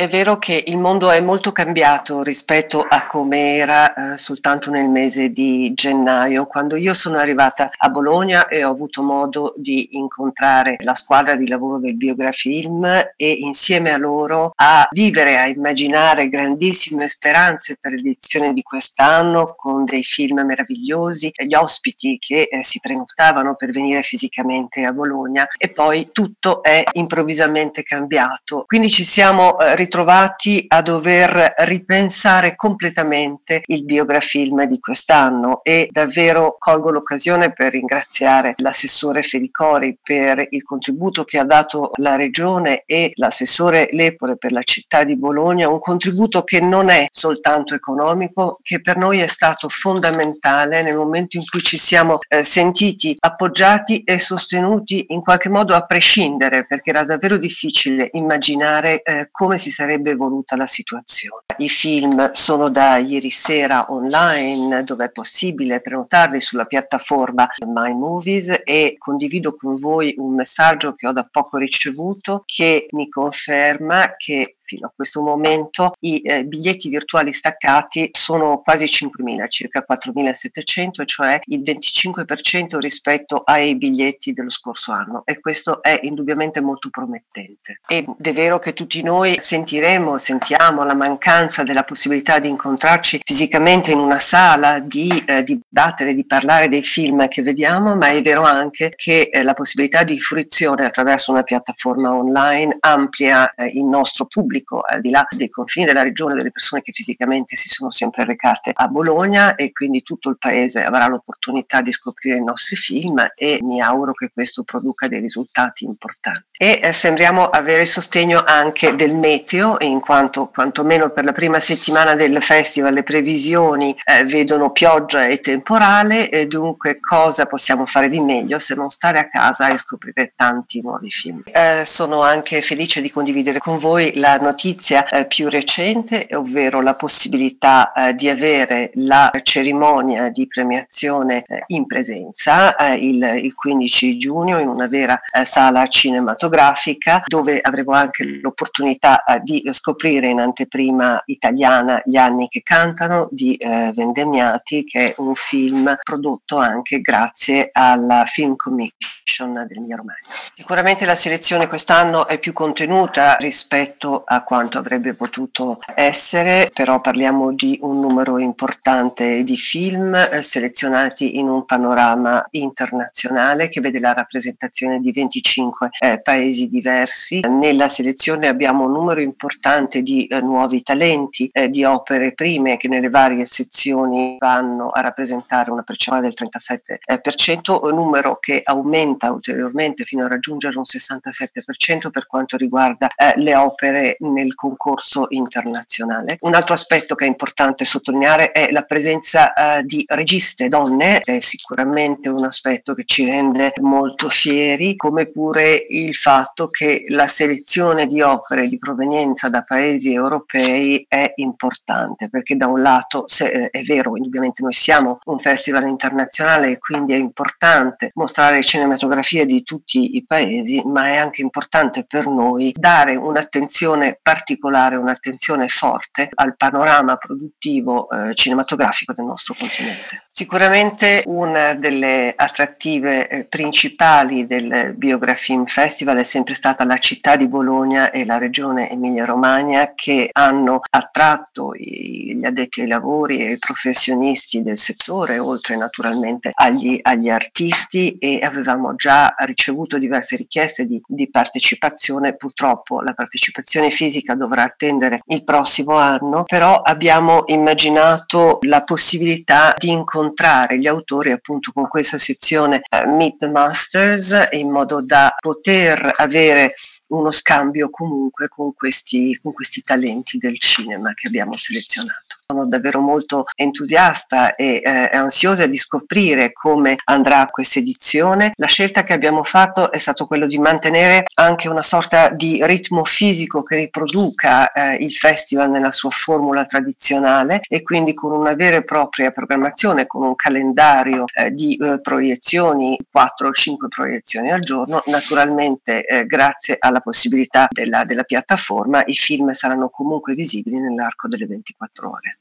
È vero che il mondo è molto cambiato rispetto a come era eh, soltanto nel mese di gennaio, quando io sono arrivata a Bologna e ho avuto modo di incontrare la squadra di lavoro del Biografilm e insieme a loro a vivere, a immaginare grandissime speranze per l'edizione di quest'anno con dei film meravigliosi, gli ospiti che eh, si prenotavano per venire fisicamente a Bologna e poi tutto è improvvisamente cambiato. Quindi ci siamo eh, ritrovati a dover ripensare completamente il biografilm di quest'anno e davvero colgo l'occasione per ringraziare l'assessore Felicori per il contributo che ha dato la regione e l'assessore Lepore per la città di Bologna, un contributo che non è soltanto economico, che per noi è stato fondamentale nel momento in cui ci siamo eh, sentiti appoggiati e sostenuti in qualche modo a prescindere, perché era davvero difficile immaginare eh, come si sarebbe evoluta la situazione. I film sono da ieri sera online dove è possibile prenotarli sulla piattaforma My Movies e condivido con voi un messaggio che ho da poco ricevuto che mi conferma che fino a questo momento i eh, biglietti virtuali staccati sono quasi 5.000, circa 4.700, cioè il 25% rispetto ai biglietti dello scorso anno e questo è indubbiamente molto promettente. Ed è vero che tutti noi sentiremo, sentiamo la mancanza della possibilità di incontrarci fisicamente in una sala, di eh, dibattere, di parlare dei film che vediamo, ma è vero anche che eh, la possibilità di fruizione attraverso una piattaforma online amplia eh, il nostro pubblico al di là dei confini della regione, delle persone che fisicamente si sono sempre recate a Bologna e quindi tutto il paese avrà l'opportunità di scoprire i nostri film e mi auguro che questo produca dei risultati importanti. E eh, sembriamo avere sostegno anche del meteo in quanto quantomeno per la prima settimana del festival le previsioni eh, vedono pioggia e temporale e dunque cosa possiamo fare di meglio se non stare a casa e scoprire tanti nuovi film. Eh, sono anche felice di condividere con voi la notizia eh, più recente, ovvero la possibilità eh, di avere la cerimonia di premiazione eh, in presenza eh, il, il, 15 giugno in una vera sala cinematografica dove avremo anche l'opportunità eh, di scoprire in anteprima italiana Gli anni che cantano di Vendemmiati che è un film prodotto anche grazie alla Film Commission dell'Emilia Romagna. Sicuramente la selezione quest'anno è più contenuta rispetto a quanto avrebbe potuto essere, però parliamo di un numero importante di film eh, selezionati in un panorama internazionale che vede la rappresentazione di 25 eh, paesi diversi. Nella selezione abbiamo un numero importante di eh, nuovi talenti, eh, di opere prime che nelle varie sezioni vanno a rappresentare una percentuale del 37%, un numero che aumenta ulteriormente fino a raggiungere un 67% per quanto riguarda eh, le opere nel concorso internazionale. Un altro aspetto che è importante sottolineare è la presenza eh, di registe donne, è sicuramente un aspetto che ci rende molto fieri, come pure il fatto che la selezione di opere di provenienza da paesi europei è importante, perché da un lato se, eh, è vero, indubbiamente noi siamo un festival internazionale e quindi è importante mostrare cinematografie di tutti i paesi, ma è anche importante per noi dare un'attenzione particolare, un'attenzione forte al panorama produttivo eh, cinematografico del nostro continente. Sicuramente una delle attrattive eh, principali del Biografilm Festival è sempre stata la città di Bologna e la regione Emilia-Romagna che hanno attratto gli addetti ai lavori e i professionisti del settore, oltre naturalmente agli, agli artisti e avevamo già ricevuto diverse richieste di, di partecipazione. Purtroppo la partecipazione fisica dovrà attendere il prossimo anno, però abbiamo immaginato la possibilità di incontrare gli autori appunto con questa sezione uh, Meet the Masters in modo da poter avere uno scambio comunque con questi, con questi talenti del cinema che abbiamo selezionato. Sono davvero molto entusiasta e eh, ansiosa di scoprire come andrà questa edizione. La scelta che abbiamo fatto è stato quello di mantenere anche una sorta di ritmo fisico che riproduca eh, il festival nella sua formula tradizionale e quindi con una vera e propria programmazione, con un calendario eh, di eh, proiezioni, 4 o 5 proiezioni al giorno, naturalmente eh, grazie alla la possibilità della, della piattaforma, i film saranno comunque visibili nell'arco delle 24 ore.